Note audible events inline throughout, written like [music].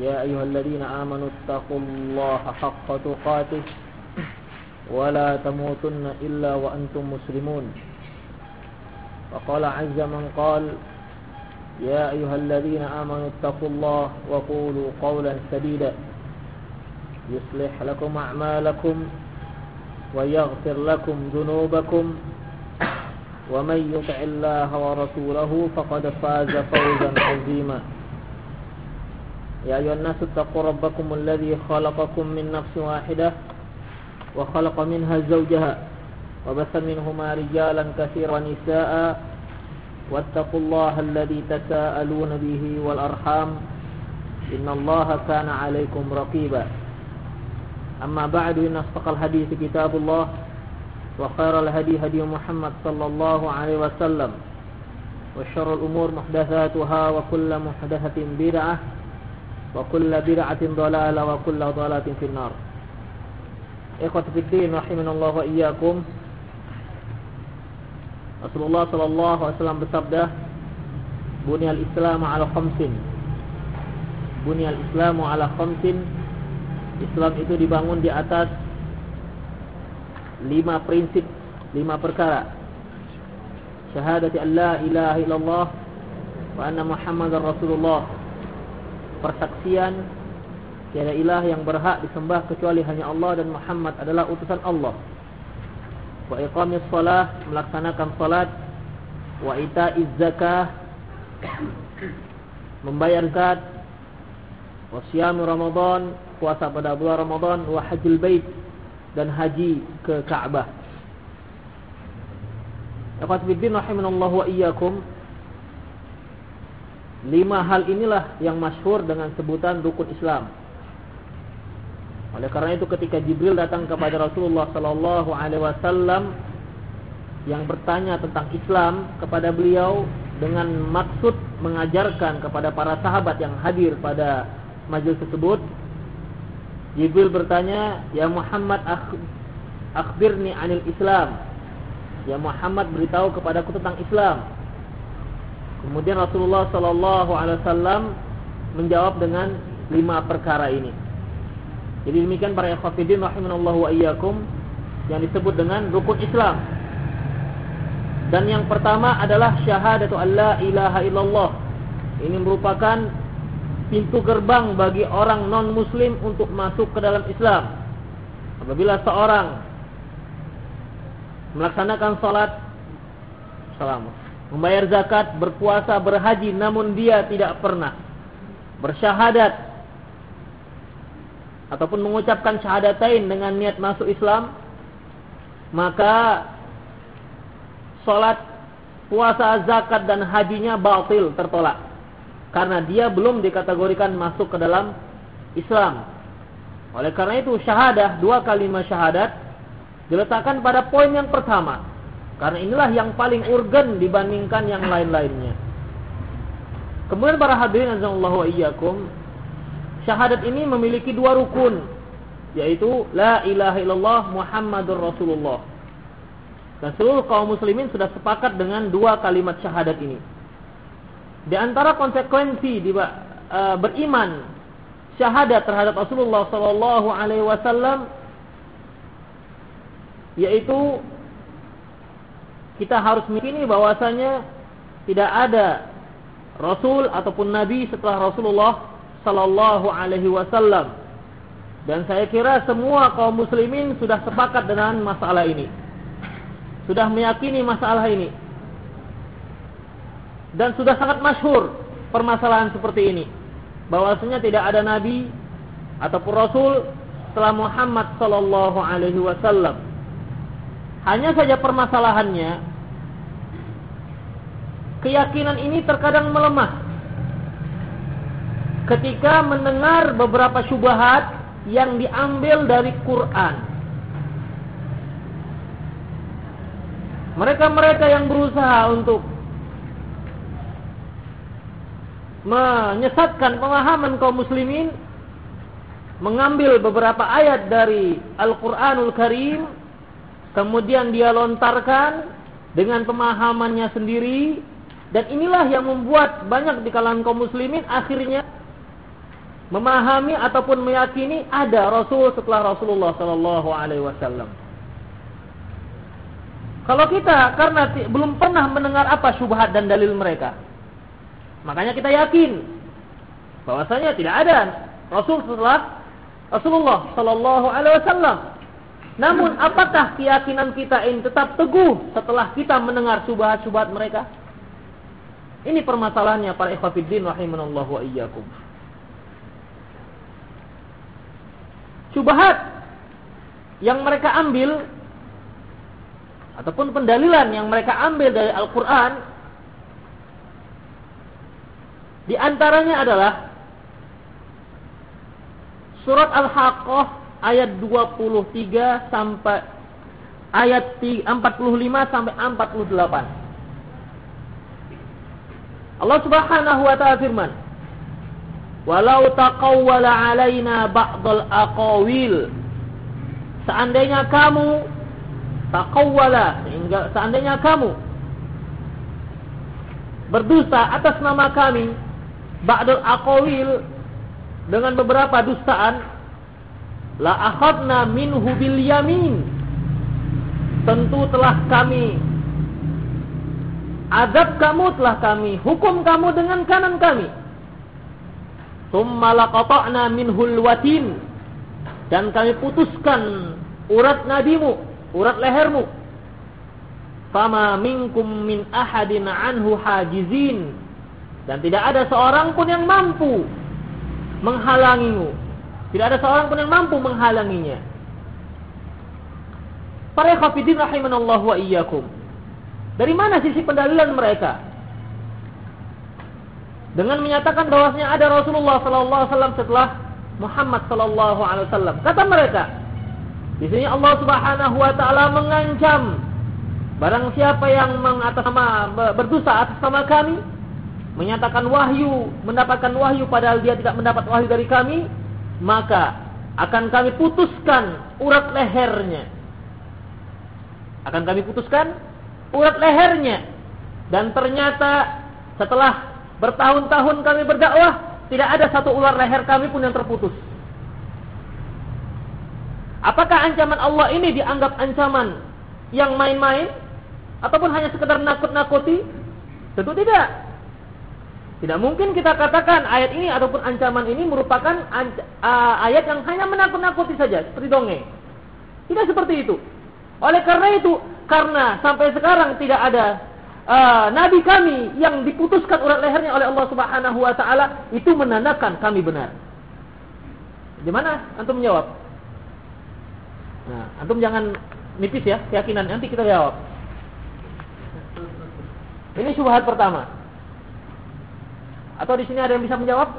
يا أيها الذين آمنوا اتقوا الله حق تقاته ولا تموتن إلا وأنتم مسلمون. وقال عز من قال يا أيها الذين آمنوا اتقوا الله وقولوا قولا سديدا يصلح لكم أعمالكم ويغفر لكم ذنوبكم. ومن يطع الله ورسوله فقد فاز فوزا عظيما. يا أيها الناس اتقوا ربكم الذي خلقكم من نفس واحدة وخلق منها زوجها وبث منهما رجالا كثيرا ونساء واتقوا الله الذي تساءلون به والأرحام إن الله كان عليكم رقيبا. أما بعد إن أصدق الحديث كتاب الله وخير الهدي هدي محمد صلى الله عليه وسلم وشر الأمور محدثاتها وكل محدثة بدعة وكل بدعة ضلالة وكل ضلالة في النار إخوة في الدين رحمنا الله وإياكم Rasulullah sallallahu alaihi wasallam bersabda Bunyal Islamu ala khamsin Bunyal Islamu ala khamsin Islam itu dibangun di atas lima prinsip, lima perkara. Syahadati an la ilaha illallah wa anna Muhammadar Rasulullah. Persaksian tiada ilah yang berhak disembah kecuali hanya Allah dan Muhammad adalah utusan Allah. Wa iqamis shalah, melaksanakan salat, wa ita'iz zakah, membayar zakat, wa siyam Ramadan, puasa pada bulan Ramadan, wa hajjul bait dan haji ke Ka'bah. Ikhwat fiddin rahimanallahu wa iyyakum. Lima hal inilah yang masyhur dengan sebutan rukun Islam. Oleh karena itu ketika Jibril datang kepada Rasulullah sallallahu alaihi wasallam yang bertanya tentang Islam kepada beliau dengan maksud mengajarkan kepada para sahabat yang hadir pada majelis tersebut Jibril bertanya, "Ya Muhammad, akhbirni 'anil Islam." Ya Muhammad beritahu kepadaku tentang Islam. Kemudian Rasulullah sallallahu alaihi wasallam menjawab dengan lima perkara ini. Jadi demikian para ikhwatiddin rahimanallahu wa iyyakum yang disebut dengan rukun Islam. Dan yang pertama adalah syahadatu alla ilaha illallah. Ini merupakan pintu gerbang bagi orang non muslim untuk masuk ke dalam Islam. Apabila seorang melaksanakan salat salam, membayar zakat, berpuasa, berhaji namun dia tidak pernah bersyahadat ataupun mengucapkan syahadatain dengan niat masuk Islam, maka salat, puasa, zakat dan hajinya batil tertolak karena dia belum dikategorikan masuk ke dalam Islam. Oleh karena itu syahadah dua kalimat syahadat diletakkan pada poin yang pertama. Karena inilah yang paling urgen dibandingkan yang lain-lainnya. Kemudian para hadirin azallahu iyyakum, syahadat ini memiliki dua rukun, yaitu la ilaha illallah Muhammadur Rasulullah. Dan seluruh kaum muslimin sudah sepakat dengan dua kalimat syahadat ini. Di antara konsekuensi di, uh, beriman syahadat terhadap Rasulullah sallallahu alaihi wasallam yaitu kita harus meyakini bahwasanya tidak ada rasul ataupun nabi setelah Rasulullah sallallahu alaihi wasallam. Dan saya kira semua kaum muslimin sudah sepakat dengan masalah ini. Sudah meyakini masalah ini dan sudah sangat masyhur permasalahan seperti ini bahwasanya tidak ada nabi ataupun rasul setelah Muhammad sallallahu alaihi wasallam hanya saja permasalahannya keyakinan ini terkadang melemah ketika mendengar beberapa syubhat yang diambil dari Quran. Mereka-mereka yang berusaha untuk menyesatkan pemahaman kaum muslimin mengambil beberapa ayat dari Al-Qur'anul Karim kemudian dia lontarkan dengan pemahamannya sendiri dan inilah yang membuat banyak di kalangan kaum muslimin akhirnya memahami ataupun meyakini ada Rasul setelah Rasulullah Sallallahu Alaihi Wasallam. Kalau kita karena belum pernah mendengar apa syubhat dan dalil mereka, makanya kita yakin bahwasanya tidak ada Rasul setelah Rasulullah Sallallahu Alaihi Wasallam. Namun apakah keyakinan kita ini tetap teguh setelah kita mendengar syubhat-syubhat mereka? Ini permasalahannya para ikhwatiddin rahimanallahu wa iyyakum. Syubhat yang mereka ambil ataupun pendalilan yang mereka ambil dari Al-Qur'an di antaranya adalah surat Al-Haqqah ayat 23 sampai ayat 45 sampai 48. Allah Subhanahu wa taala firman, "Walau taqawwala 'alaina ba'dal aqawil" Seandainya kamu taqawwala, sehingga seandainya kamu berdusta atas nama kami ba'dal aqawil dengan beberapa dustaan la akhadna minhu bil yamin. Tentu telah kami Azab kamu telah kami, hukum kamu dengan kanan kami. Tsumma minhul watin. Dan kami putuskan urat nadimu, urat lehermu. Fama minkum min ahadin anhu hajizin. Dan tidak ada seorang pun yang mampu menghalangimu. Tidak ada seorang pun yang mampu menghalanginya. Para khafidin rahimanallahu wa iyyakum. Dari mana sisi pendalilan mereka? Dengan menyatakan bahwasanya ada Rasulullah sallallahu alaihi wasallam setelah Muhammad sallallahu alaihi wasallam. Kata mereka, di sini Allah Subhanahu wa taala mengancam barang siapa yang mengatas nama berdosa atas nama kami, menyatakan wahyu, mendapatkan wahyu padahal dia tidak mendapat wahyu dari kami, maka akan kami putuskan urat lehernya. Akan kami putuskan urat lehernya. Dan ternyata setelah bertahun-tahun kami berdakwah, tidak ada satu ular leher kami pun yang terputus. Apakah ancaman Allah ini dianggap ancaman yang main-main? Ataupun hanya sekedar nakut-nakuti? Tentu tidak. Tidak mungkin kita katakan ayat ini ataupun ancaman ini merupakan ayat yang hanya menakut-nakuti saja, seperti dongeng. Tidak seperti itu. Oleh karena itu, karena sampai sekarang tidak ada uh, nabi kami yang diputuskan urat lehernya oleh Allah Subhanahu wa taala itu menandakan kami benar. Gimana antum menjawab? Nah, antum jangan nipis ya keyakinan nanti kita jawab. Ini syubhat pertama. Atau di sini ada yang bisa menjawab?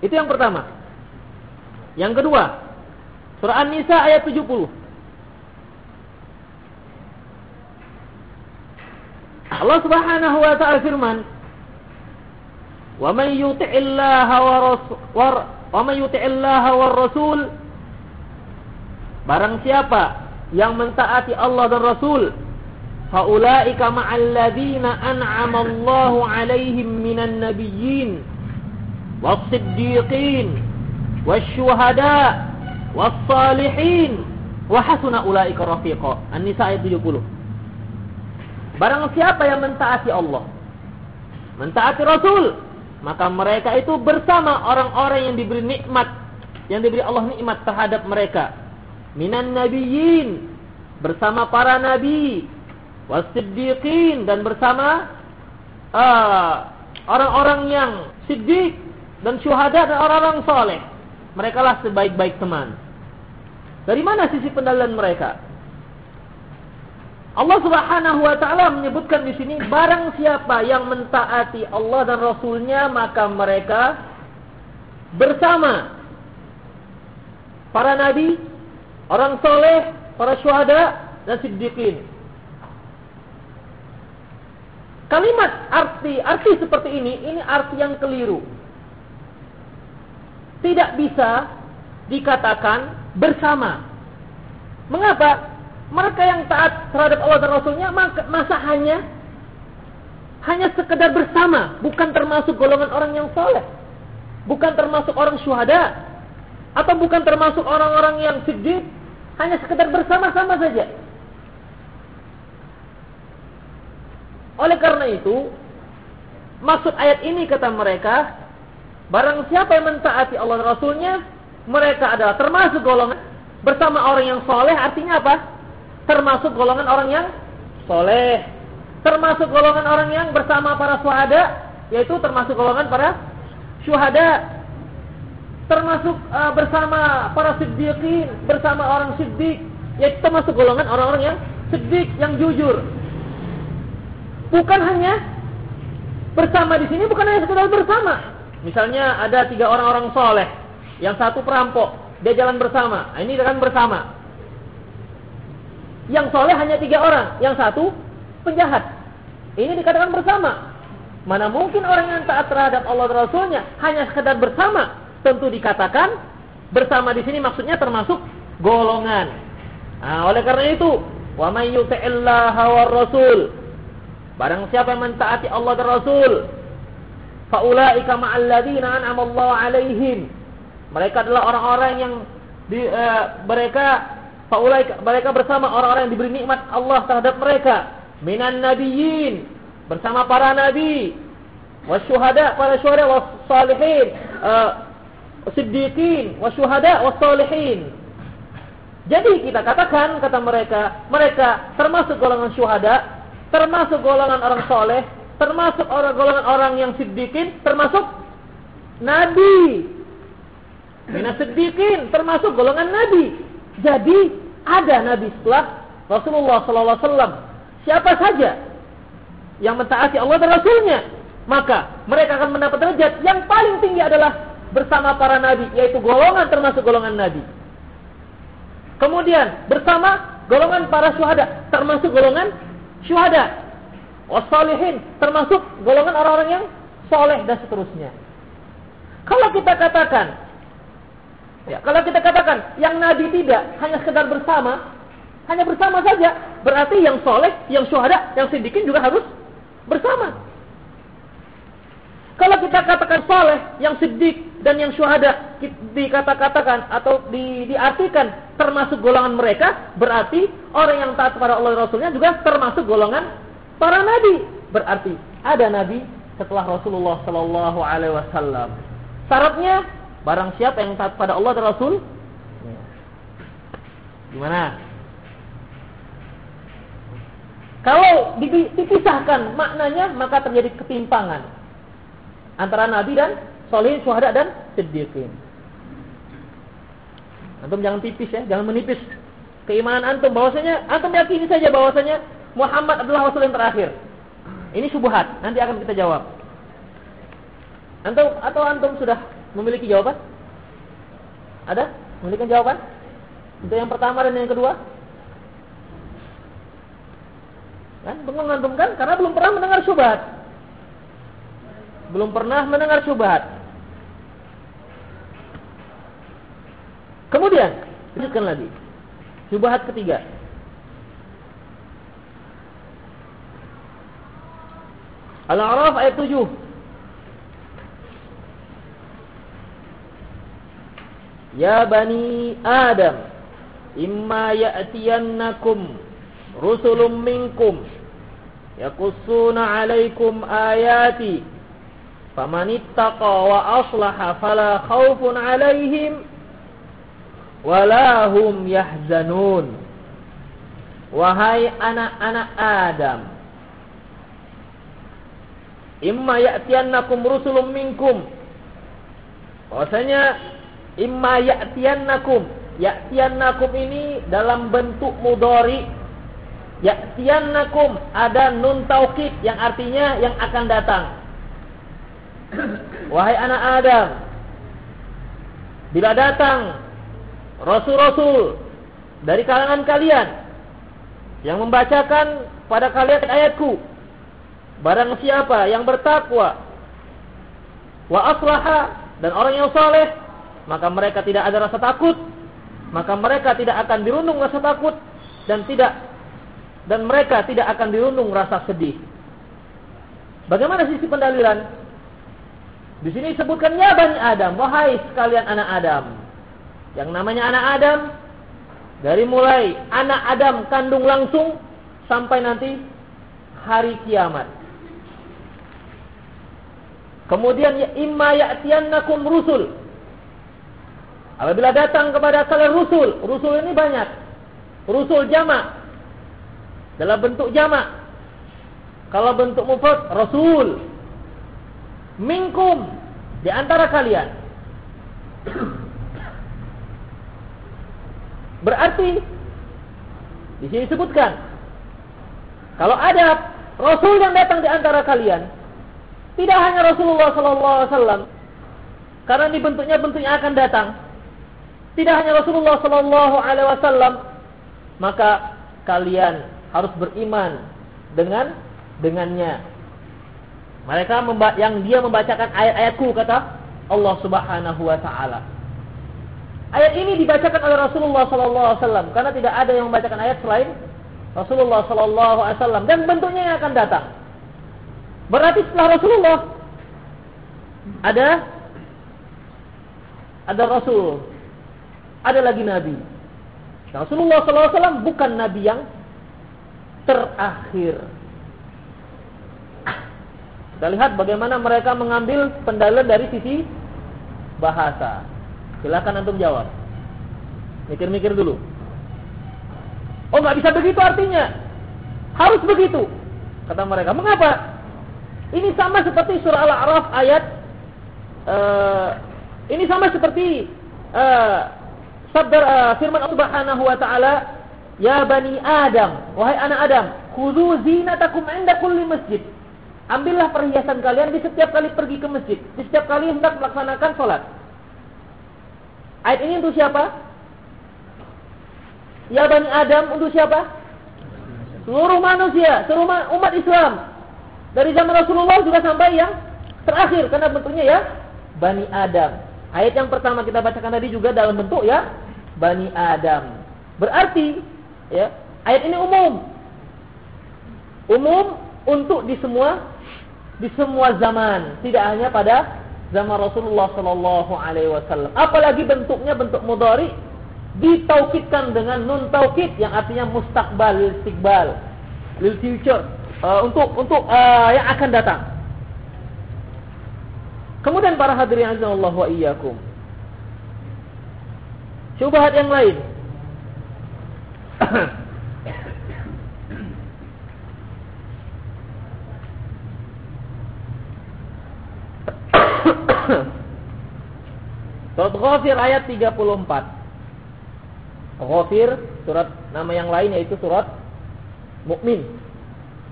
Itu yang pertama. Yang kedua, surah An-Nisa ayat 70. Allah Subhanahu wa taala firman, "Wa man yuti'illaha wa rasul wa man yuti'illaha war rasul" Barang siapa yang mentaati Allah dan Rasul, faulaika ma'al ladzina an'ama Allahu 'alaihim minan nabiyyin was-siddiqin wasyuhada wassalihin wa hasuna ulaika rafiqa. An-Nisa ayat 70. Barang siapa yang mentaati Allah, mentaati Rasul, maka mereka itu bersama orang-orang yang diberi nikmat, yang diberi Allah nikmat terhadap mereka. Minan nabiyyin, bersama para nabi, wasiddiqin dan bersama uh, orang-orang uh, yang siddiq dan syuhada dan orang-orang soleh. Mereka lah sebaik-baik teman. Dari mana sisi pendalilan mereka? Allah Subhanahu wa taala menyebutkan di sini barang siapa yang mentaati Allah dan Rasulnya maka mereka bersama para nabi, orang soleh, para syuhada dan siddiqin. Kalimat arti arti seperti ini ini arti yang keliru. Tidak bisa dikatakan bersama. Mengapa? mereka yang taat terhadap Allah dan Rasulnya masa hanya hanya sekedar bersama, bukan termasuk golongan orang yang soleh, bukan termasuk orang syuhada, atau bukan termasuk orang-orang yang siddiq, hanya sekedar bersama-sama saja. Oleh karena itu, maksud ayat ini kata mereka, barang siapa yang mentaati Allah dan Rasulnya, mereka adalah termasuk golongan bersama orang yang soleh, artinya apa? termasuk golongan orang yang soleh, termasuk golongan orang yang bersama para syuhada, yaitu termasuk golongan para syuhada, termasuk uh, bersama para siddiqin, bersama orang siddiq, yaitu termasuk golongan orang-orang yang siddiq, yang jujur. Bukan hanya bersama di sini, bukan hanya sekedar bersama. Misalnya ada tiga orang-orang soleh, yang satu perampok, dia jalan bersama. Nah, ini kan bersama. Yang soleh hanya tiga orang, yang satu penjahat. Ini dikatakan bersama. Mana mungkin orang yang taat terhadap Allah dan Rasulnya hanya sekedar bersama? Tentu dikatakan bersama di sini maksudnya termasuk golongan. Nah, oleh karena itu, wa may yuti'illaha war rasul. Barang siapa mentaati Allah dan Rasul, faulaika ma'al ladzina an'ama Allah 'alaihim. Mereka adalah orang-orang yang di, uh, mereka Faulai mereka bersama orang-orang yang diberi nikmat Allah terhadap mereka. Minan nabiyyin bersama para nabi, wasyuhada para syuhada wassalihin, uh, siddiqin wasyuhada wassalihin. Jadi kita katakan kata mereka, mereka termasuk golongan syuhada, termasuk golongan orang soleh, termasuk orang golongan orang yang siddiqin, termasuk nabi. Minas siddiqin termasuk golongan nabi. Jadi ada nabi setelah Rasulullah sallallahu alaihi wasallam. Siapa saja yang mentaati Allah dan Rasulnya, maka mereka akan mendapat derajat yang paling tinggi adalah bersama para nabi, yaitu golongan termasuk golongan nabi. Kemudian bersama golongan para syuhada, termasuk golongan syuhada. Wassalihin, termasuk golongan orang-orang yang soleh dan seterusnya. Kalau kita katakan Ya, kalau kita katakan yang nabi tidak hanya sekedar bersama, hanya bersama saja, berarti yang soleh, yang syuhada, yang sidikin juga harus bersama. Kalau kita katakan soleh, yang sidik dan yang syuhada dikata-katakan atau di, diartikan termasuk golongan mereka, berarti orang yang taat kepada Allah dan Rasulnya juga termasuk golongan para nabi. Berarti ada nabi setelah Rasulullah Sallallahu Alaihi Wasallam. Syaratnya Barang siapa yang taat pada Allah dan Rasul Gimana? Kalau dipisahkan maknanya maka terjadi ketimpangan antara nabi dan solihin, syuhada dan siddiqin. Antum jangan tipis ya, jangan menipis keimanan antum bahwasanya antum yakini saja bahwasanya Muhammad adalah rasul yang terakhir. Ini subuhat, nanti akan kita jawab. Antum atau antum sudah memiliki jawaban? Ada? Memiliki jawaban? Untuk yang pertama dan yang kedua? Kan bengong antum kan? Karena belum pernah mendengar syubhat. Belum pernah mendengar syubhat. Kemudian, lanjutkan lagi. Syubhat ketiga. Al-A'raf ayat 7. Ya bani Adam imma ya'tiyannakum rusulun minkum yaqussuna 'alaikum ayati famanittaqa wa aslaha fala khaufun 'alaihim wala hum yahzanun wahai anak-anak Adam imma ya'tiyannakum rusulun minkum bahwasanya Imma ya'tiyannakum. Ya'tiyannakum ini dalam bentuk mudori Ya'tiyannakum ada nun taukid yang artinya yang akan datang. [clears throat] Wahai anak Adam, bila datang rasul-rasul dari kalangan kalian yang membacakan pada kalian ayatku, barang siapa yang bertakwa wa aslaha dan orang yang saleh, maka mereka tidak ada rasa takut, maka mereka tidak akan dirundung rasa takut dan tidak dan mereka tidak akan dirundung rasa sedih. Bagaimana sisi pendalilan? Di sini disebutkan ya Bani Adam, wahai sekalian anak Adam. Yang namanya anak Adam dari mulai anak Adam kandung langsung sampai nanti hari kiamat. Kemudian ya imma ya'tiyannakum rusul. Apabila datang kepada kalian rusul, rusul ini banyak. Rusul jamak dalam bentuk jamak. Kalau bentuk mufrad rasul. Minkum di antara kalian. [clears throat] Berarti di sini disebutkan kalau ada rasul yang datang di antara kalian, tidak hanya Rasulullah sallallahu alaihi wasallam karena ini bentuknya bentuk yang akan datang. Tidak hanya Rasulullah sallallahu alaihi wasallam, maka kalian harus beriman dengan dengannya. Mereka yang dia membacakan ayat-ayatku kata Allah Subhanahu wa taala. Ayat ini dibacakan oleh Rasulullah sallallahu alaihi wasallam karena tidak ada yang membacakan ayat selain Rasulullah sallallahu alaihi wasallam dan bentuknya yang akan datang. Berarti setelah Rasulullah ada ada Rasul, ada lagi Nabi. Rasulullah wasallam bukan Nabi yang terakhir. Kita lihat bagaimana mereka mengambil pendalilan dari sisi bahasa. Silakan antum jawab. Mikir-mikir dulu. Oh nggak bisa begitu artinya. Harus begitu. Kata mereka. Mengapa? Ini sama seperti surah Al-A'raf ayat uh, ini sama seperti uh, sabda uh, firman Allah Subhanahu wa taala Ya Bani Adam, wahai anak Adam, khudhu zinatakum inda kulli masjid. Ambillah perhiasan kalian di setiap kali pergi ke masjid, di setiap kali hendak melaksanakan sholat. Ayat ini untuk siapa? Ya Bani Adam untuk siapa? Seluruh manusia, seluruh umat Islam. Dari zaman Rasulullah juga sampai yang terakhir karena bentuknya ya Bani Adam. Ayat yang pertama kita bacakan tadi juga dalam bentuk ya Bani Adam. Berarti Ya, ayat ini umum. Umum untuk di semua di semua zaman, tidak hanya pada zaman Rasulullah sallallahu alaihi wasallam. Apalagi bentuknya bentuk mudhari ditaukidkan dengan nun taukid yang artinya mustaqbal, istiqbal, lil future, uh, untuk untuk uh, yang akan datang. Kemudian para hadirin azza wa iyyakum. Syubhat yang lain Surat Ghafir ayat 34. Ghafir surat nama yang lain yaitu surat Mukmin.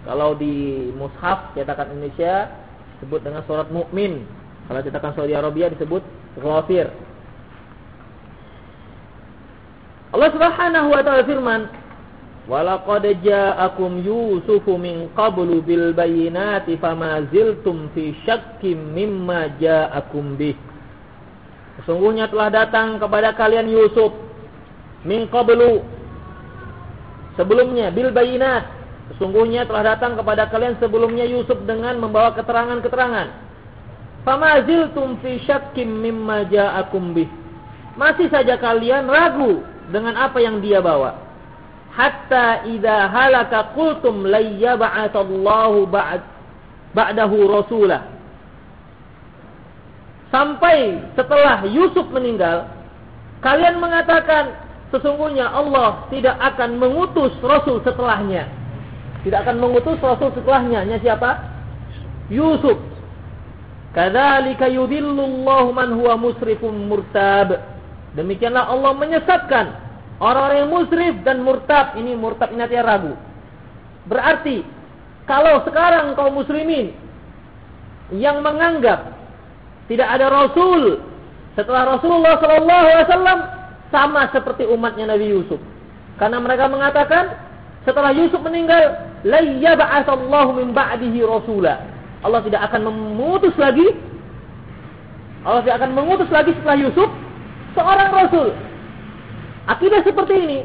Kalau di mushaf cetakan Indonesia disebut dengan surat Mukmin. Kalau cetakan Saudi Arabia disebut Ghafir. Allah Subhanahu wa taala firman, "Walaqad ja'akum Yusufu min qablu bil bayyinati fama ziltum fi syakkim mimma ja'akum bih." Sesungguhnya telah datang kepada kalian Yusuf min qablu sebelumnya bil bayinat. Sesungguhnya telah datang kepada kalian sebelumnya Yusuf dengan membawa keterangan-keterangan. Fama ziltum fi syakkim mimma ja'akum bih. Masih saja kalian ragu dengan apa yang dia bawa. Hatta idza halaka qultum layyab'atsallahu ba'd ba'dahu rasulah. Sampai setelah Yusuf meninggal, kalian mengatakan sesungguhnya Allah tidak akan mengutus rasul setelahnya. Tidak akan mengutus rasul setelahnya. Nya siapa? Yusuf. Kadzalika yudhillullahu man huwa musrifun murtab. Demikianlah Allah menyesatkan orang-orang yang musrif dan murtad. Ini murtad ini artinya ragu. Berarti kalau sekarang kaum muslimin yang menganggap tidak ada rasul setelah Rasulullah sallallahu alaihi wasallam sama seperti umatnya Nabi Yusuf. Karena mereka mengatakan setelah Yusuf meninggal, la min ba'dihi rasula. Allah tidak akan memutus lagi Allah tidak akan mengutus lagi setelah Yusuf seorang rasul. Akidah seperti ini,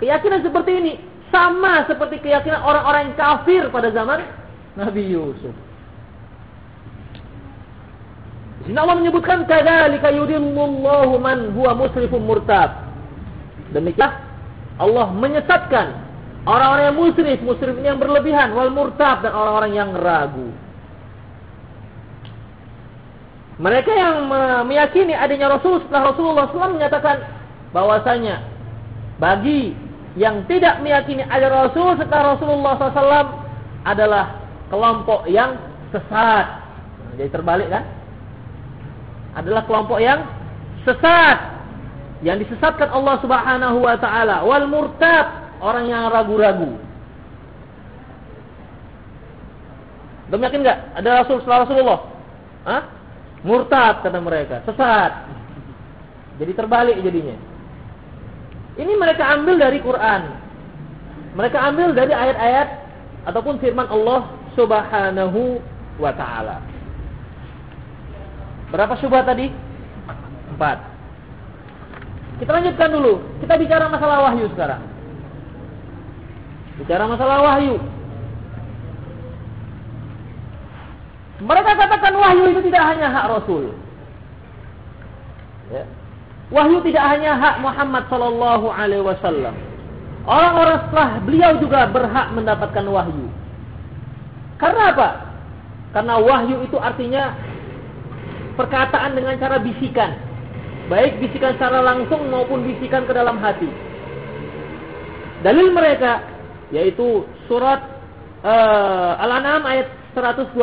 keyakinan seperti ini sama seperti keyakinan orang-orang yang kafir pada zaman Nabi Yusuf. Di sini Allah menyebutkan kadzalika yudillullahu man huwa musrifun murtab. Demikian Allah menyesatkan Orang-orang yang musrif, musrif ini yang berlebihan, wal murtab dan orang-orang yang ragu. Mereka yang meyakini adanya Rasul setelah Rasulullah SAW menyatakan bahwasanya bagi yang tidak meyakini ada Rasul setelah Rasulullah SAW adalah kelompok yang sesat. Jadi terbalik kan? Adalah kelompok yang sesat. Yang disesatkan Allah Subhanahu wa taala wal murtab orang yang ragu-ragu. Belum yakin nggak? Ada Rasul setelah Rasulullah? Hah? Murtad kata mereka, sesat. Jadi terbalik jadinya. Ini mereka ambil dari Quran. Mereka ambil dari ayat-ayat ataupun firman Allah Subhanahu wa taala. Berapa syubhat tadi? Empat. Kita lanjutkan dulu. Kita bicara masalah wahyu sekarang. Bicara masalah wahyu. Mereka katakan wahyu itu tidak hanya hak Rasul. Ya. Wahyu tidak hanya hak Muhammad Sallallahu Alaihi Wasallam. Orang-orang setelah beliau juga berhak mendapatkan wahyu. Karena apa? Karena wahyu itu artinya perkataan dengan cara bisikan. Baik bisikan secara langsung maupun bisikan ke dalam hati. Dalil mereka yaitu surat uh, Al-An'am ayat 112.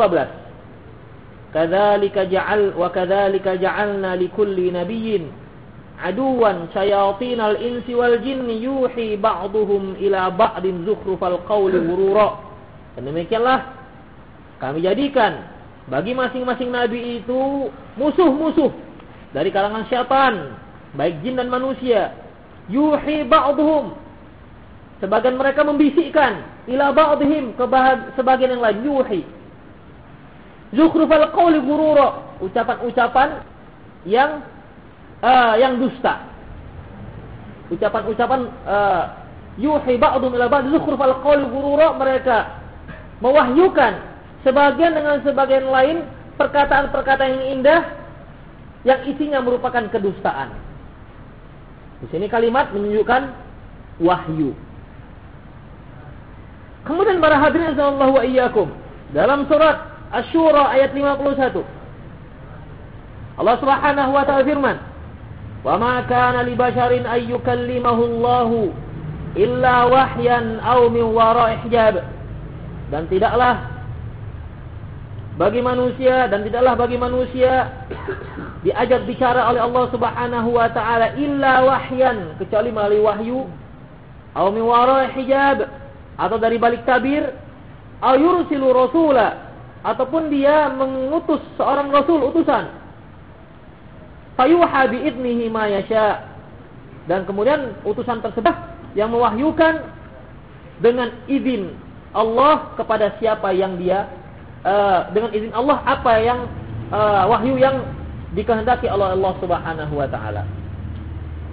Kadzalika ja'al wa kadzalika ja'alna likulli nabiyyin aduwan syayatinal insi wal jinni yuhi ba'duhum ila ba'din zukhrufal qawli ghurura. Demikianlah kami jadikan bagi masing-masing nabi itu musuh-musuh dari kalangan syaitan, baik jin dan manusia. Yuhi ba'duhum Sebagian mereka membisikkan ila ba'dihim ke sebagian yang lain yuhi. Zukhrufal qawli gurura, ucapan-ucapan yang uh, yang dusta. Ucapan-ucapan uh, yuhi ba'dhum ila ba'd zukhrufal qawli gurura mereka mewahyukan sebagian dengan sebagian lain perkataan-perkataan yang indah yang isinya merupakan kedustaan. Di sini kalimat menunjukkan wahyu. Kemudian para hadirin sallallahu wa iyyakum dalam surat Asy-Syura ayat 51 Allah Subhanahu wa taala firman Wa ma kana li basharin ay yukallimahu Allah illa wahyan aw min wara'i hijab. Dan tidaklah bagi manusia dan tidaklah bagi manusia [coughs] diajak bicara oleh Allah Subhanahu wa taala illa wahyan kecuali melalui wahyu aw min wara'i hijab atau dari balik tabir ayursilu rasula ataupun dia mengutus seorang rasul utusan. Fayuha biidnihi ma yasha. Dan kemudian utusan tersebut yang mewahyukan dengan izin Allah kepada siapa yang dia uh, dengan izin Allah apa yang uh, wahyu yang dikehendaki oleh Allah Subhanahu wa taala.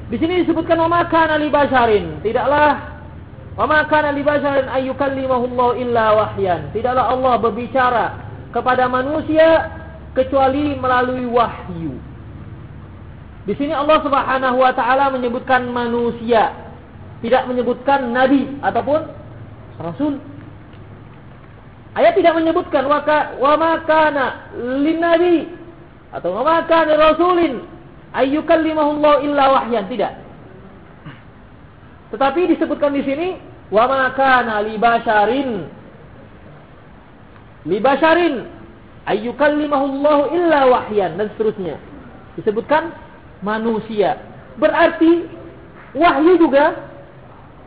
Di sini disebutkan wa kana li basharin, tidaklah Wa ma kana li basharin ay Allah illa wahyan. Tidaklah Allah berbicara kepada manusia kecuali melalui wahyu. Di sini Allah Subhanahu wa taala menyebutkan manusia, tidak menyebutkan nabi ataupun rasul. Ayat tidak menyebutkan wa, ma kana atau wa ma kana rasulin ay Allah illa wahyan, tidak. Tetapi disebutkan di sini wa ma kana li basharin li basharin Allah illa wahyan dan seterusnya. Disebutkan manusia. Berarti wahyu juga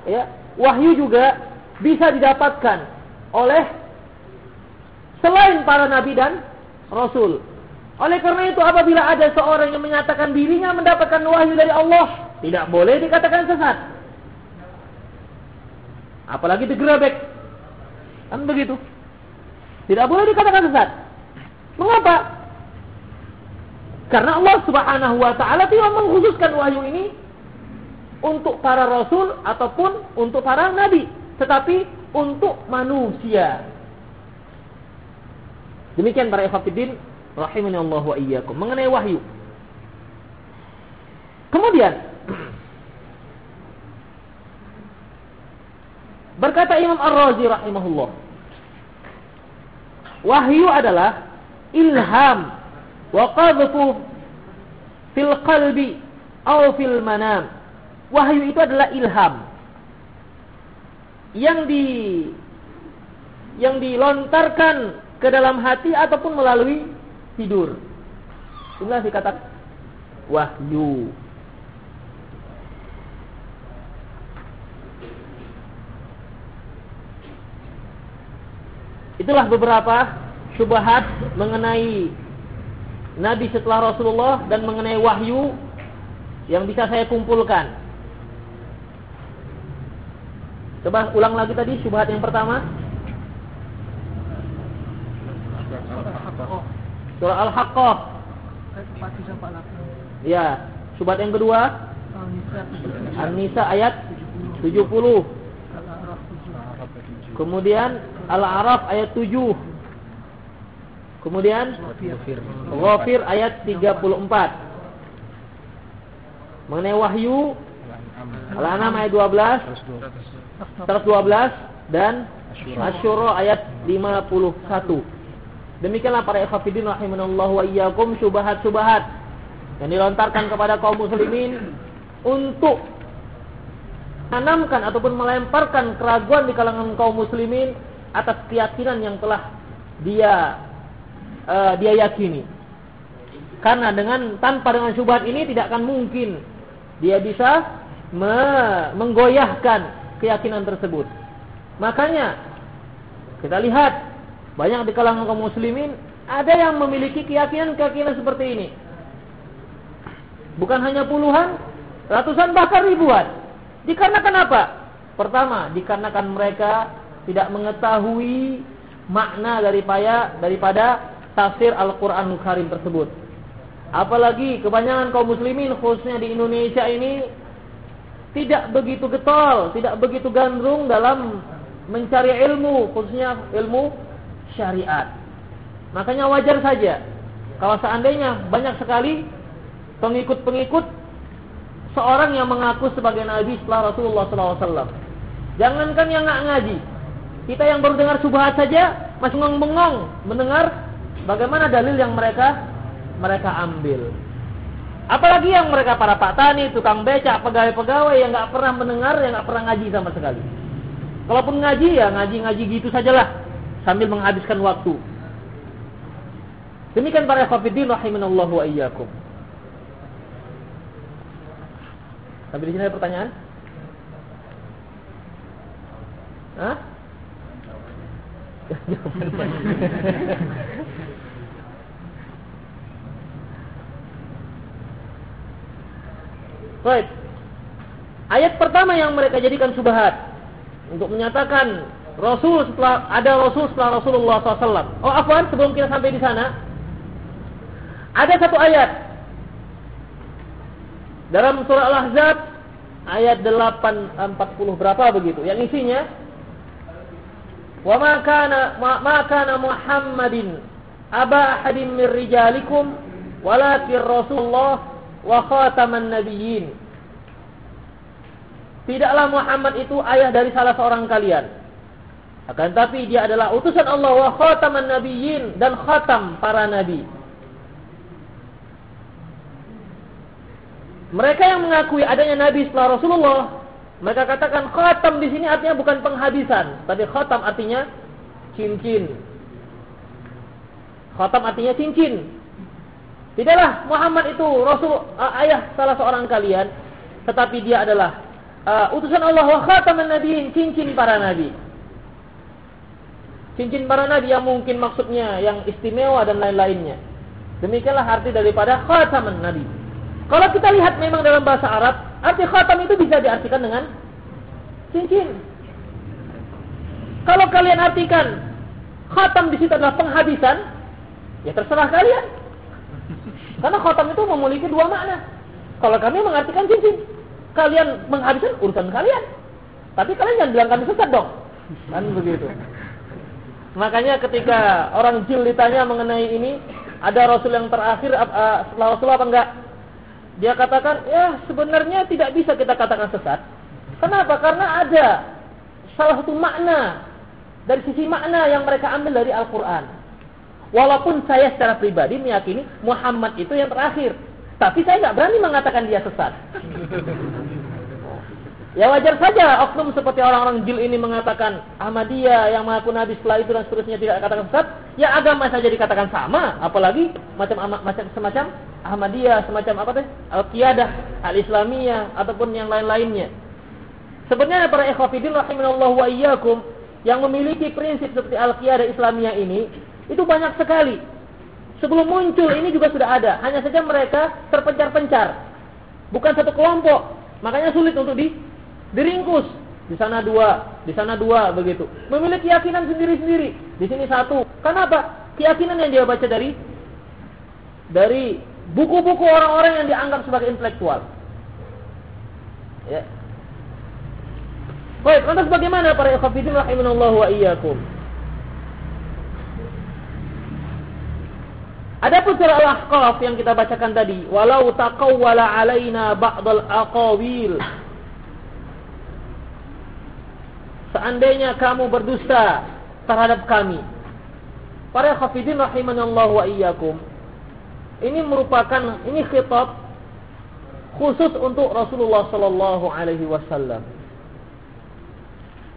ya, wahyu juga bisa didapatkan oleh selain para nabi dan rasul. Oleh karena itu apabila ada seorang yang menyatakan dirinya mendapatkan wahyu dari Allah, tidak boleh dikatakan sesat. Apalagi digerabek. Kan begitu. Tidak boleh dikatakan sesat. Mengapa? Karena Allah Subhanahu wa taala tidak mengkhususkan wahyu ini untuk para rasul ataupun untuk para nabi, tetapi untuk manusia. Demikian para ikhwatiddin rahimani Allah wa iyyakum mengenai wahyu. Kemudian berkata Imam Ar-Razi rahimahullah, wahyu adalah ilham wa qadhfu fil qalbi atau fil manam. Wahyu itu adalah ilham yang di yang dilontarkan ke dalam hati ataupun melalui tidur. Inilah dikatakan wahyu. Itulah beberapa syubhat mengenai Nabi setelah Rasulullah dan mengenai wahyu yang bisa saya kumpulkan. Coba ulang lagi tadi syubhat yang pertama. Surah Al-Haqqah. Ya, syubhat yang kedua. An-Nisa ayat 70. Kemudian Al-A'raf ayat 7. Kemudian Ghafir ayat 34. Mengenai wahyu Al-An'am ayat 12, 112 dan Asyura ayat 51. Demikianlah para ikhwatiddin rahimanallahu wa iyyakum syubhat-syubhat yang dilontarkan kepada kaum muslimin untuk menanamkan ataupun melemparkan keraguan di kalangan kaum muslimin atas keyakinan yang telah dia uh, dia yakini. Karena dengan tanpa dengan syubhat ini tidak akan mungkin dia bisa me menggoyahkan keyakinan tersebut. Makanya kita lihat banyak di kalangan kaum muslimin ada yang memiliki keyakinan-keyakinan seperti ini. Bukan hanya puluhan, ratusan bahkan ribuan. Dikarenakan apa? Pertama, dikarenakan mereka tidak mengetahui makna daripada daripada tafsir Al-Qur'an Karim tersebut. Apalagi kebanyakan kaum muslimin khususnya di Indonesia ini tidak begitu getol, tidak begitu gandrung dalam mencari ilmu, khususnya ilmu syariat. Makanya wajar saja kalau seandainya banyak sekali pengikut-pengikut seorang yang mengaku sebagai nabi setelah Rasulullah SAW. Jangankan yang nggak ngaji, kita yang baru dengar subhat saja masih bengong mendengar bagaimana dalil yang mereka mereka ambil. Apalagi yang mereka para pak tani, tukang becak, pegawai-pegawai yang nggak pernah mendengar, yang nggak pernah ngaji sama sekali. Kalaupun ngaji ya ngaji-ngaji gitu sajalah sambil menghabiskan waktu. Demikian para khafidin rahimanallahu wa iyyakum. Sampai di sini ada pertanyaan? Hah? [laughs] Baik. Ayat pertama yang mereka jadikan subhat untuk menyatakan Rasul setelah ada Rasul setelah Rasulullah SAW. Oh afwan sebelum kita sampai di sana ada satu ayat dalam surah Al-Ahzab ayat 840 berapa begitu yang isinya Wa ma kana ma kana Muhammadin aba ahadin min rijalikum walakin Rasulullah wa khataman nabiyyin. Tidaklah Muhammad itu ayah dari salah seorang kalian. Akan tapi dia adalah utusan Allah wa khataman nabiyyin dan khatam para nabi. Mereka yang mengakui adanya nabi setelah Rasulullah mereka katakan khatam di sini artinya bukan penghabisan, tapi khatam artinya cincin. Khatam artinya cincin. Tidaklah Muhammad itu rasul uh, ayah salah seorang kalian, tetapi dia adalah uh, utusan Allah wa khataman nabiyyin, cincin para nabi. cincin para nabi yang mungkin maksudnya yang istimewa dan lain-lainnya. Demikianlah arti daripada khataman nabi. Kalau kita lihat memang dalam bahasa Arab, arti khatam itu bisa diartikan dengan cincin. Kalau kalian artikan khatam di situ adalah penghabisan, ya terserah kalian. Karena khatam itu memiliki dua makna. Kalau kami mengartikan cincin, kalian menghabiskan urusan kalian. Tapi kalian jangan bilang kami sesat dong. Kan begitu. Makanya ketika orang jil ditanya mengenai ini, ada Rasul yang terakhir uh, setelah Rasul apa enggak? Dia katakan, ya sebenarnya tidak bisa kita katakan sesat. Kenapa? Karena ada salah satu makna dari sisi makna yang mereka ambil dari Al-Quran. Walaupun saya secara pribadi meyakini Muhammad itu yang terakhir. Tapi saya nggak berani mengatakan dia sesat. Ya wajar saja oknum seperti orang-orang jil ini mengatakan Ahmadiyah yang mengaku Nabi setelah itu dan seterusnya tidak katakan sesat. Ya agama saja dikatakan sama. Apalagi macam macam semacam Ahmadiyah, semacam apa teh? Al-Qiyadah, Al-Islamiyah ataupun yang lain-lainnya. Sebenarnya para rahimanallahu wa iyyakum yang memiliki prinsip seperti Al-Qiyadah Islamiyah ini itu banyak sekali. Sebelum muncul ini juga sudah ada, hanya saja mereka terpencar-pencar. Bukan satu kelompok. Makanya sulit untuk di, diringkus. Di sana dua, di sana dua begitu. Memiliki keyakinan sendiri-sendiri. Di sini satu. Kenapa? Keyakinan yang dia baca dari dari buku-buku orang-orang yang dianggap sebagai intelektual. Ya. Baik, lantas bagaimana para ikhwatiddin rahimanallahu wa iyyakum? Adapun surah Al-Ahqaf yang kita bacakan tadi, walau taqawwala alaina ba'dal aqawil. Seandainya kamu berdusta terhadap kami. Para khafidin rahimanallahu wa iyyakum. Ini merupakan ini khitab khusus untuk Rasulullah sallallahu alaihi wasallam.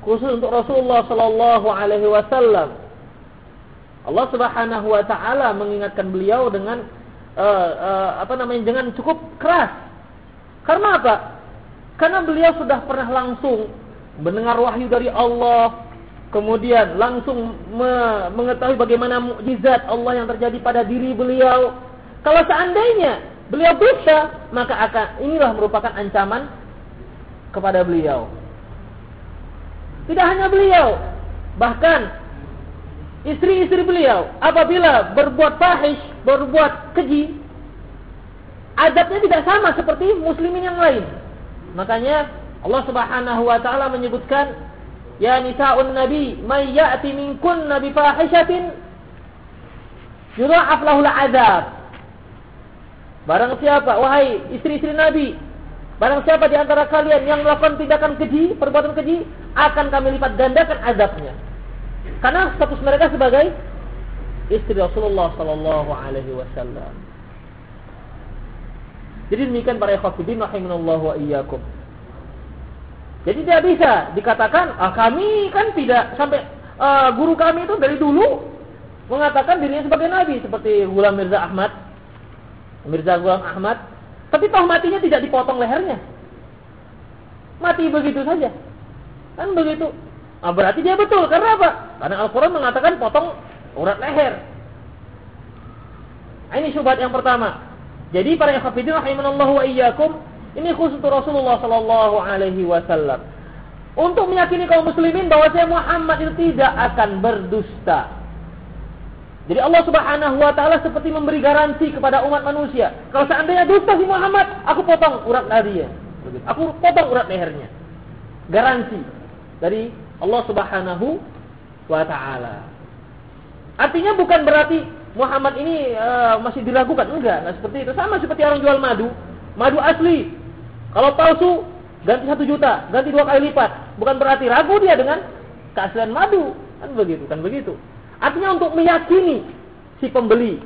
Khusus untuk Rasulullah sallallahu alaihi wasallam Allah Subhanahu wa taala mengingatkan beliau dengan uh, uh, apa namanya dengan cukup keras. Karena apa? Karena beliau sudah pernah langsung mendengar wahyu dari Allah, kemudian langsung me mengetahui bagaimana mukjizat Allah yang terjadi pada diri beliau. Kalau seandainya beliau bisa, maka akan inilah merupakan ancaman kepada beliau. Tidak hanya beliau, bahkan istri-istri beliau apabila berbuat fahish, berbuat keji, adabnya tidak sama seperti muslimin yang lain. Makanya Allah Subhanahu wa taala menyebutkan ya nisa'un nabi may ya'ti minkun nabi fahishatin yudha'af lahul azab. Barang siapa wahai istri-istri nabi Barang siapa di antara kalian yang melakukan tindakan keji, perbuatan keji, akan kami lipat gandakan azabnya. Karena status mereka sebagai istri Rasulullah Sallallahu Alaihi Wasallam. Jadi demikian para ikhwatiddin rahimanallahu wa iyyakum. Jadi tidak bisa dikatakan ah, kami kan tidak sampai uh, guru kami itu dari dulu mengatakan dirinya sebagai nabi seperti Gulam Mirza Ahmad. Mirza Gulam Ahmad, tapi toh matinya tidak dipotong lehernya. Mati begitu saja. Kan begitu. Ah, berarti dia betul. Karena apa? Karena Al-Quran mengatakan potong urat leher. Nah, ini syubhat yang pertama. Jadi para ikhwatiddin rahimanallahu wa iyyakum, ini khusus Rasulullah sallallahu alaihi wasallam. Untuk meyakini kaum muslimin bahwa saya Muhammad itu tidak akan berdusta. Jadi Allah Subhanahu wa taala seperti memberi garansi kepada umat manusia. Kalau seandainya dusta si Muhammad, aku potong urat lehernya. Aku potong urat lehernya. Garansi dari Allah Subhanahu wa taala. Artinya bukan berarti Muhammad ini uh, masih diragukan, enggak, enggak seperti itu. Sama seperti orang jual madu, madu asli. Kalau palsu ganti satu juta, ganti dua kali lipat. Bukan berarti ragu dia dengan keaslian madu, kan begitu, kan begitu. Artinya untuk meyakini si pembeli,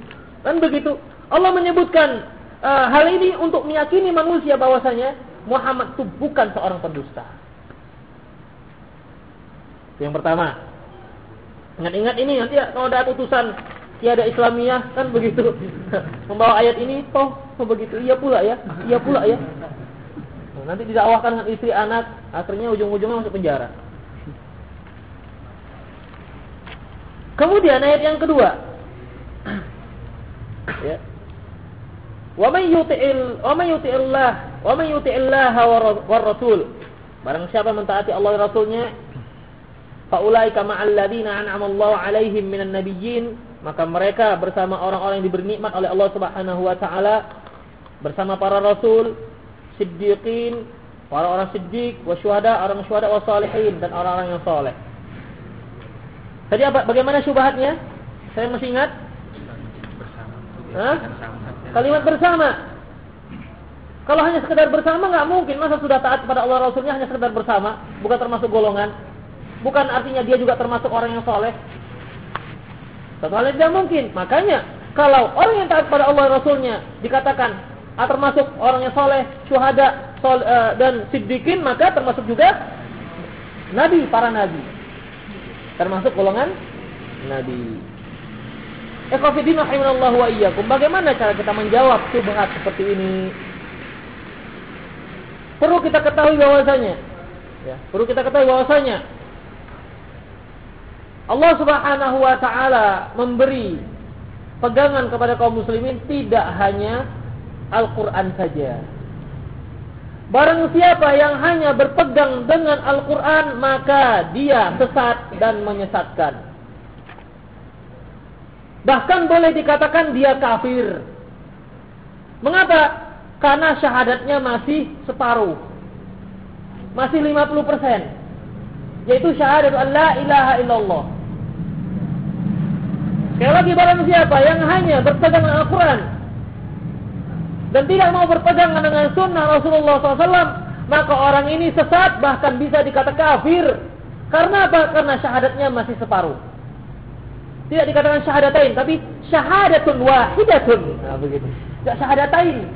kan begitu. Allah menyebutkan uh, hal ini untuk meyakini manusia bahwasanya Muhammad itu bukan seorang pendusta. Yang pertama. Ingat-ingat ini nanti ya, kalau ada putusan tiada Islamiyah kan begitu. [laughs] Membawa ayat ini toh oh, begitu. Iya pula ya. Iya pula ya. Nanti didakwahkan dengan istri anak, akhirnya ujung-ujungnya masuk penjara. Kemudian ayat yang kedua. ya. Wa may yuti'il wa may yuti'illah wa may yuti'illah war rasul. Barang siapa mentaati Allah dan Rasulnya, faulaika ma'al ladzina an'ama Allah 'alaihim minan nabiyyin, maka mereka bersama orang-orang yang diberi nikmat oleh Allah Subhanahu wa taala bersama para rasul, siddiqin, para orang siddiq, wasyuhada, orang syuhada, wasalihin dan orang-orang yang saleh. Tadi apa? Bagaimana syubhatnya? Saya masih ingat? Hah? Kalimat bersama. Kalau hanya sekedar bersama nggak mungkin. Masa sudah taat kepada Allah Rasulnya hanya sekedar bersama, bukan termasuk golongan. Bukan artinya dia juga termasuk orang yang soleh. Satu hal yang tidak mungkin. Makanya kalau orang yang taat kepada Allah Rasulnya dikatakan ah, termasuk orang yang soleh, syuhada, sol, uh, dan siddiqin, maka termasuk juga nabi, para nabi termasuk golongan Nabi. Ikhwafidin rahimanallahu wa iyyakum. Bagaimana cara kita menjawab syubhat seperti ini? Perlu kita ketahui bahwasanya ya, perlu kita ketahui bahwasanya Allah Subhanahu wa taala memberi pegangan kepada kaum muslimin tidak hanya Al-Qur'an saja. Barang siapa yang hanya berpegang dengan Al-Quran, maka dia sesat dan menyesatkan. Bahkan boleh dikatakan dia kafir. Mengapa? Karena syahadatnya masih separuh. Masih 50%. Yaitu syahadat Allah ilaha illallah. Sekali lagi barang siapa yang hanya berpegang dengan Al-Quran, dan tidak mau berpegang dengan sunnah Rasulullah SAW, maka orang ini sesat bahkan bisa dikata kafir. Karena apa? Karena syahadatnya masih separuh. Tidak dikatakan syahadatain, tapi syahadatun wahidatun. Nah, begitu. Tidak syahadatain.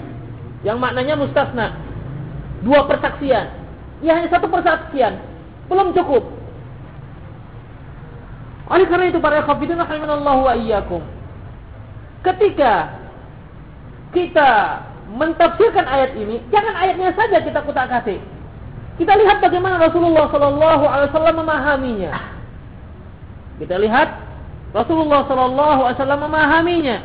Yang maknanya mustasna. Dua persaksian. Ya hanya satu persaksian. Belum cukup. Oleh karena itu para khafidun rahimanallahu wa iyyakum. Ketika kita mentafsirkan ayat ini, jangan ayatnya saja kita kutak kasih. Kita lihat bagaimana Rasulullah Shallallahu Alaihi Wasallam memahaminya. Kita lihat Rasulullah Shallallahu Alaihi Wasallam memahaminya,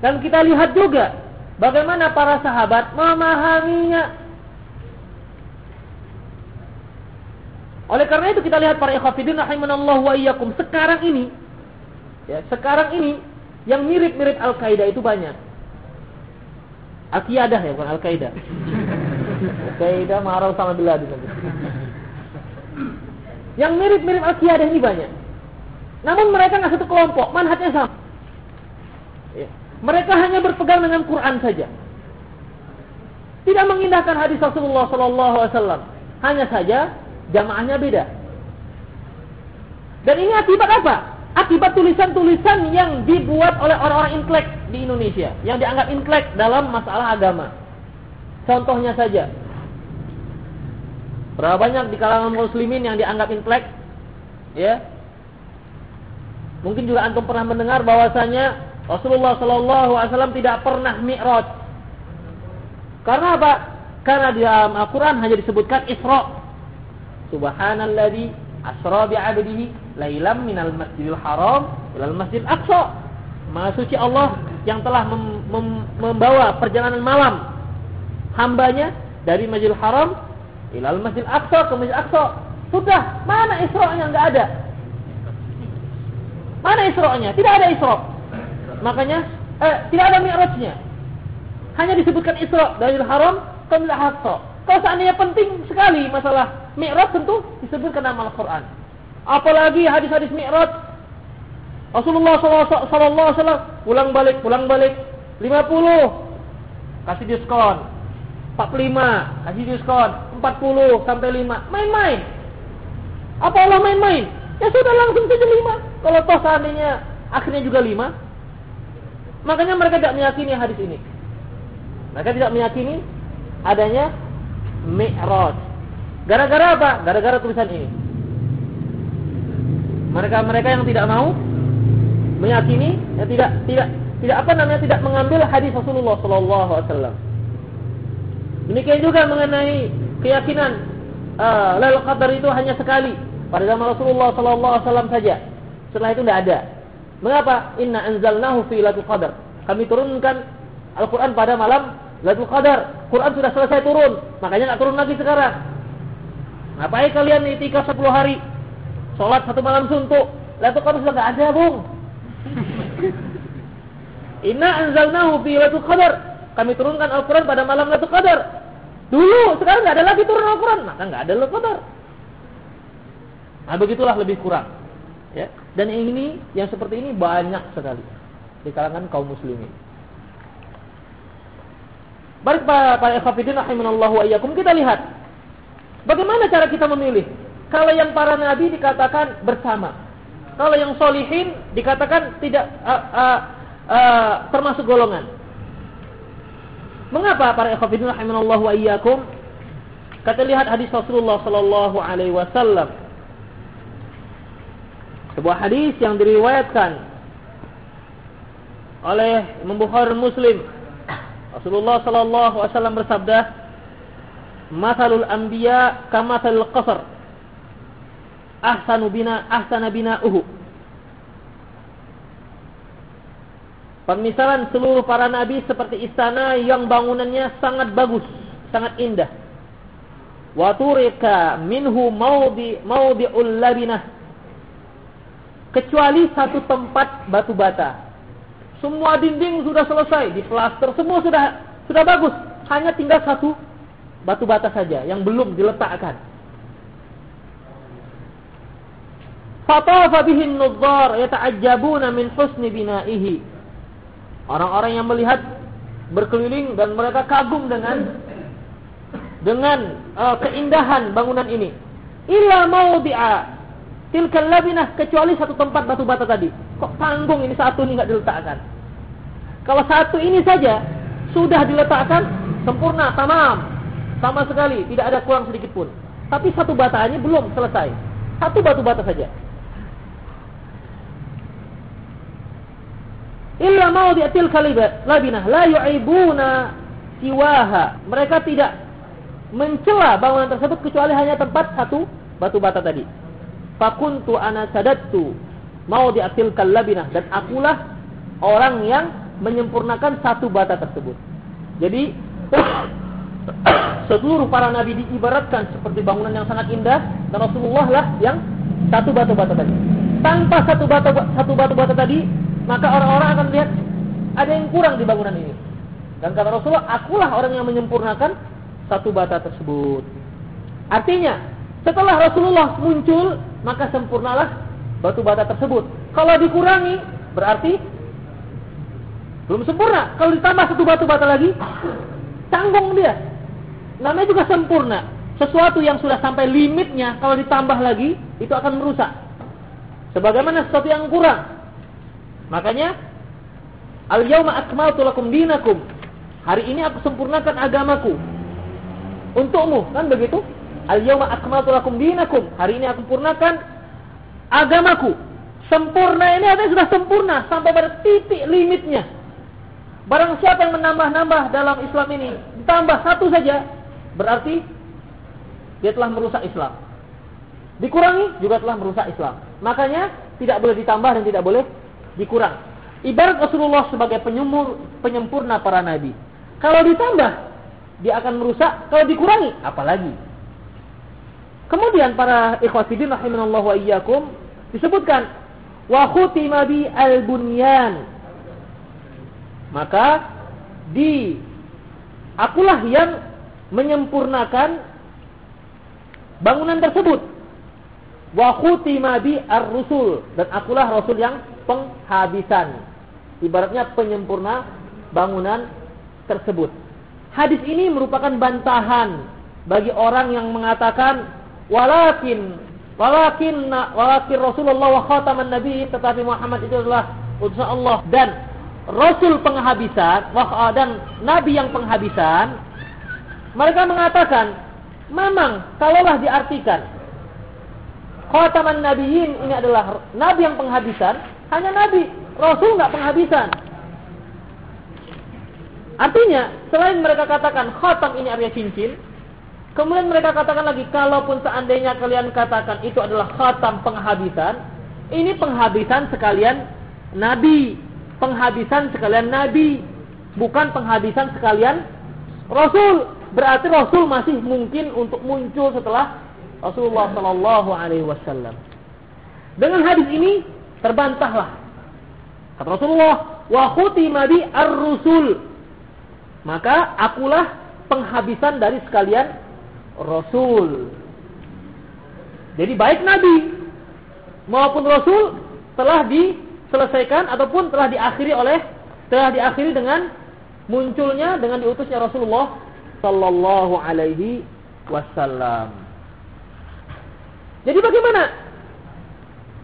dan kita lihat juga bagaimana para sahabat memahaminya. Oleh karena itu kita lihat para ikhwafidin rahimanallahu wa iyyakum sekarang ini ya, sekarang ini yang mirip-mirip Al-Qaeda itu banyak. Al-Qiyadah ya, bukan Al-Qaeda. Al-Qaeda marah sama Bin Laden. Yang mirip-mirip Al-Qiyadah ini banyak. Namun mereka nggak satu kelompok, manhatnya sama. Ya. Mereka hanya berpegang dengan Quran saja. Tidak mengindahkan hadis Rasulullah Wasallam. Hanya saja jamaahnya beda. Dan ini akibat apa? Akibat tulisan-tulisan yang dibuat oleh orang-orang intelek di Indonesia yang dianggap intelek dalam masalah agama. Contohnya saja, berapa banyak di kalangan muslimin yang dianggap intelek? Ya, mungkin juga antum pernah mendengar bahwasanya Rasulullah Shallallahu Alaihi Wasallam tidak pernah mi'raj. Karena apa? Karena di dalam Al-Quran hanya disebutkan Isra. Subhanalladzi asra bi 'abdihi lailam minal masjidil haram ilal masjidil aqsa. Maha suci Allah yang telah mem mem membawa perjalanan malam hambanya dari Masjidil Haram ilal Masjidil Aqsa ke Masjidil Aqsa. Sudah, mana Isra-nya enggak ada. Mana Isra-nya? Tidak ada Isra. Makanya eh, tidak ada Mi'rajnya. Hanya disebutkan Isra dari Haram ke Masjidil Aqsa. Kalau seandainya penting sekali masalah Mi'raj tentu disebutkan nama Al-Qur'an. Apalagi hadis-hadis Mi'raj. Rasulullah wasallam pulang balik, pulang balik 50 kasih diskon. 45 kasih diskon, 40 sampai 5. Main-main. Apa Allah main-main? Ya sudah langsung saja 5. Kalau toh seandainya akhirnya juga 5. Makanya mereka tidak meyakini hadis ini. Mereka tidak meyakini adanya Mi'raj. Gara-gara apa? Gara-gara tulisan ini. Mereka-mereka yang tidak mau meyakini, yang tidak tidak tidak apa namanya tidak mengambil hadis Rasulullah Sallallahu Alaihi Wasallam. Demikian juga mengenai keyakinan uh, Lailatul Qadar itu hanya sekali pada zaman Rasulullah Sallallahu Alaihi Wasallam saja. Setelah itu tidak ada. Mengapa? Inna anzalnahu fi Lailatul Qadar. Kami turunkan Al-Qur'an pada malam Lailatul Qadar. Quran sudah selesai turun, makanya nggak turun lagi sekarang. Ngapain kalian itikaf 10 hari? Salat satu malam suntuk. Lailatul Qadar sudah nggak ada, Bung. [laughs] Inna anzalnahu fi Lailatul Qadar. Kami turunkan Al-Qur'an pada malam Lailatul Qadar. Dulu, sekarang nggak ada lagi turun Al-Qur'an, maka nggak ada Lailatul Qadar. Nah, begitulah lebih kurang. Ya. Dan ini yang seperti ini banyak sekali di kalangan kaum muslimin. Baik para ikhwatiddin rahimanallahu ayyakum kita lihat bagaimana cara kita memilih. Kalau yang para nabi dikatakan bersama. Kalau yang solihin dikatakan tidak uh, uh, uh, termasuk golongan. Mengapa para ikhwatiddin rahimanallahu ayyakum? Kita lihat hadis Rasulullah sallallahu alaihi wasallam sebuah hadis yang diriwayatkan oleh Imam Bukhari Muslim. Rasulullah sallallahu alaihi wasallam bersabda, "Mathalul anbiya kamathalil qasr. Ahsanu bina ahsana bina'uhu." Permisalan seluruh para nabi seperti istana yang bangunannya sangat bagus, sangat indah. Wa turika minhu maudi maudi'ul labinah kecuali satu tempat batu bata. Semua dinding sudah selesai, di plaster semua sudah sudah bagus, hanya tinggal satu batu bata saja yang belum diletakkan. Fatafa bihin nudzar yata'ajjabuna min husni bina'ihi. Orang-orang yang melihat berkeliling dan mereka kagum dengan dengan uh, keindahan bangunan ini. Illa maudi'a tilkal labinah kecuali satu tempat batu bata tadi. Kok tanggung ini satu ini nggak diletakkan? Kalau satu ini saja sudah diletakkan sempurna, tamam, sama sekali, tidak ada kurang sedikit pun. Tapi satu batanya belum selesai. Satu batu bata saja. Illa mau diatil kalibat labinah la yu'ibuna siwaha. Mereka tidak mencela bangunan tersebut kecuali hanya tempat satu batu bata tadi fakuntu ana sadattu mau diatil kalabinah dan akulah orang yang menyempurnakan satu bata tersebut. Jadi seluruh para nabi diibaratkan seperti bangunan yang sangat indah dan Rasulullah lah yang satu batu-bata tadi. Tanpa satu batu satu batu-bata tadi, maka orang-orang akan lihat ada yang kurang di bangunan ini. Dan kata Rasulullah, akulah orang yang menyempurnakan satu bata tersebut. Artinya, setelah Rasulullah muncul, maka sempurnalah batu bata tersebut. Kalau dikurangi, berarti belum sempurna. Kalau ditambah satu batu bata lagi, tanggung dia. Namanya juga sempurna. Sesuatu yang sudah sampai limitnya, kalau ditambah lagi, itu akan merusak. Sebagaimana sesuatu yang kurang. Makanya, Al-yawma akmaltu lakum dinakum. Hari ini aku sempurnakan agamaku. Untukmu, kan begitu? Al-yawma akmaltu lakum dinakum. Hari ini aku sempurnakan agamaku. Sempurna ini artinya sudah sempurna sampai pada titik limitnya. Barang siapa yang menambah-nambah dalam Islam ini, ditambah satu saja, berarti dia telah merusak Islam. Dikurangi juga telah merusak Islam. Makanya tidak boleh ditambah dan tidak boleh dikurang. Ibarat Rasulullah sebagai penyempur, penyempurna para nabi. Kalau ditambah, dia akan merusak. Kalau dikurangi, apalagi. Kemudian para ikhwatiddin rahimanallahu wa iyyakum disebutkan wa khutima bi al-bunyan. Maka di akulah yang menyempurnakan bangunan tersebut. Wa khutima bi ar-rusul dan akulah rasul yang penghabisan. Ibaratnya penyempurna bangunan tersebut. Hadis ini merupakan bantahan bagi orang yang mengatakan Walakin walakin walakin Rasulullah wa khataman nabi tetapi Muhammad itu adalah utusan Allah dan rasul penghabisan dan nabi yang penghabisan mereka mengatakan memang kalaulah diartikan khataman nabiyin ini adalah nabi yang penghabisan hanya nabi rasul nggak penghabisan. Artinya selain mereka katakan khatam ini artinya cincin Kemudian mereka katakan lagi, kalaupun seandainya kalian katakan itu adalah khatam penghabisan, ini penghabisan sekalian nabi, penghabisan sekalian nabi, bukan penghabisan sekalian rasul. Berarti rasul masih mungkin untuk muncul setelah Rasulullah Shallallahu alaihi wasallam. Dengan hadis ini terbantahlah kata Rasulullah, "Wa khutima bi ar-rusul." Maka akulah penghabisan dari sekalian rasul. Jadi baik nabi maupun rasul telah diselesaikan ataupun telah diakhiri oleh telah diakhiri dengan munculnya dengan diutusnya Rasulullah sallallahu alaihi wasallam. Jadi bagaimana?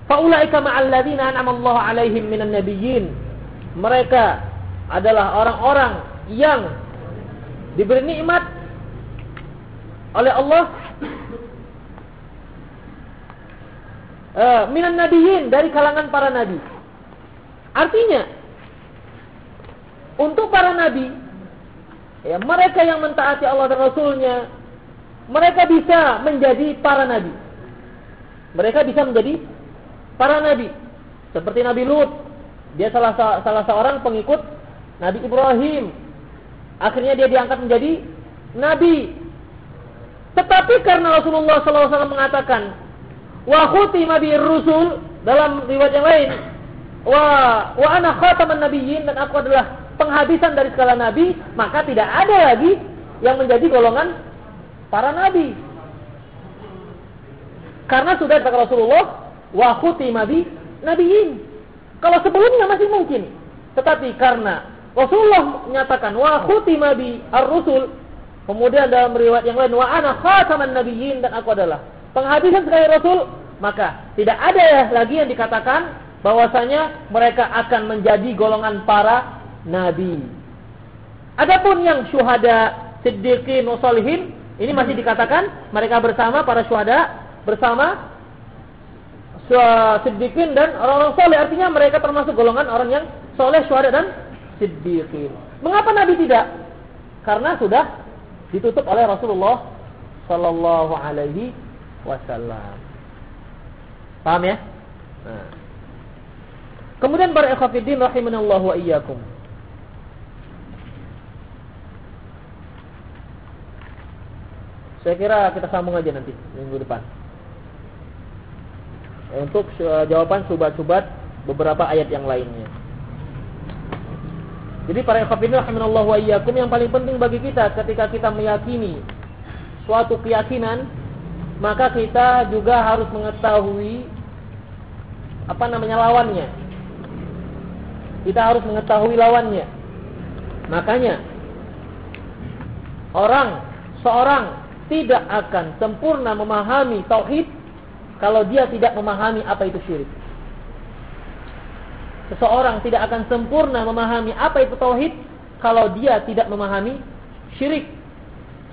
Faulaika ma'al ladzina an'ama Allah 'alaihim minan nabiyyin. Mereka adalah orang-orang yang diberi nikmat oleh Allah uh, minan nabiyyin dari kalangan para nabi. Artinya untuk para nabi ya mereka yang mentaati Allah dan Rasulnya mereka bisa menjadi para nabi. Mereka bisa menjadi para nabi. Seperti Nabi Lut, dia salah salah seorang pengikut Nabi Ibrahim. Akhirnya dia diangkat menjadi nabi. Tetapi karena Rasulullah SAW mengatakan wa khutima bir rusul dalam riwayat yang lain wa wa ana khataman nabiyyin dan aku adalah penghabisan dari segala nabi maka tidak ada lagi yang menjadi golongan para nabi. Karena sudah kata Rasulullah wa khutima bi nabiyyin kalau sebelumnya masih mungkin tetapi karena Rasulullah menyatakan wa khutima bi ar-rusul kemudian dalam riwayat yang lain wa ana khataman nabiyyin dan aku adalah penghabisan sekali Rasul, maka tidak ada lagi yang dikatakan bahwasanya mereka akan menjadi golongan para nabi. Adapun yang syuhada, siddiqin, wasolihin, ini masih dikatakan mereka bersama para syuhada, bersama siddiqin dan orang-orang soleh. Artinya mereka termasuk golongan orang yang soleh, syuhada dan siddiqin. Mengapa Nabi tidak? Karena sudah ditutup oleh Rasulullah Sallallahu Alaihi wasallam. Paham ya? Nah. Kemudian para ikhwatiddin rahimanallahu wa iyyakum. Saya kira kita sambung aja nanti minggu depan. Untuk jawaban subat-subat beberapa ayat yang lainnya. Jadi para ikhwatiddin rahimanallahu wa iyyakum yang paling penting bagi kita ketika kita meyakini suatu keyakinan maka kita juga harus mengetahui apa namanya lawannya. Kita harus mengetahui lawannya. Makanya orang seorang tidak akan sempurna memahami tauhid kalau dia tidak memahami apa itu syirik. Seseorang tidak akan sempurna memahami apa itu tauhid kalau dia tidak memahami syirik.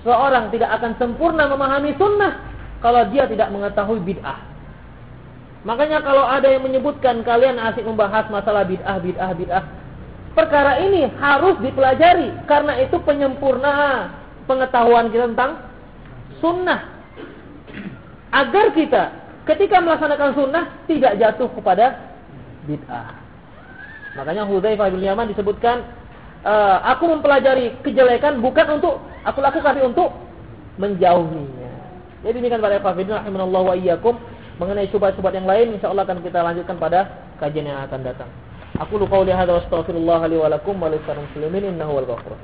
Seorang tidak akan sempurna memahami sunnah kalau dia tidak mengetahui bid'ah. Makanya kalau ada yang menyebutkan kalian asik membahas masalah bid'ah, bid'ah, bid'ah. Perkara ini harus dipelajari. Karena itu penyempurna pengetahuan kita tentang sunnah. Agar kita ketika melaksanakan sunnah tidak jatuh kepada bid'ah. Makanya Hudzaifah bin Yaman disebutkan, e, aku mempelajari kejelekan bukan untuk aku lakukan tapi untuk menjauhinya. Jadi demikian para ikhwafidin rahimanallahu wa iyyakum mengenai syubhat-syubhat yang lain insyaallah akan kita lanjutkan pada kajian yang akan datang. Aku lu qauli hadza wa astaghfirullah li wa lakum wa muslimin innahu wal ghafur.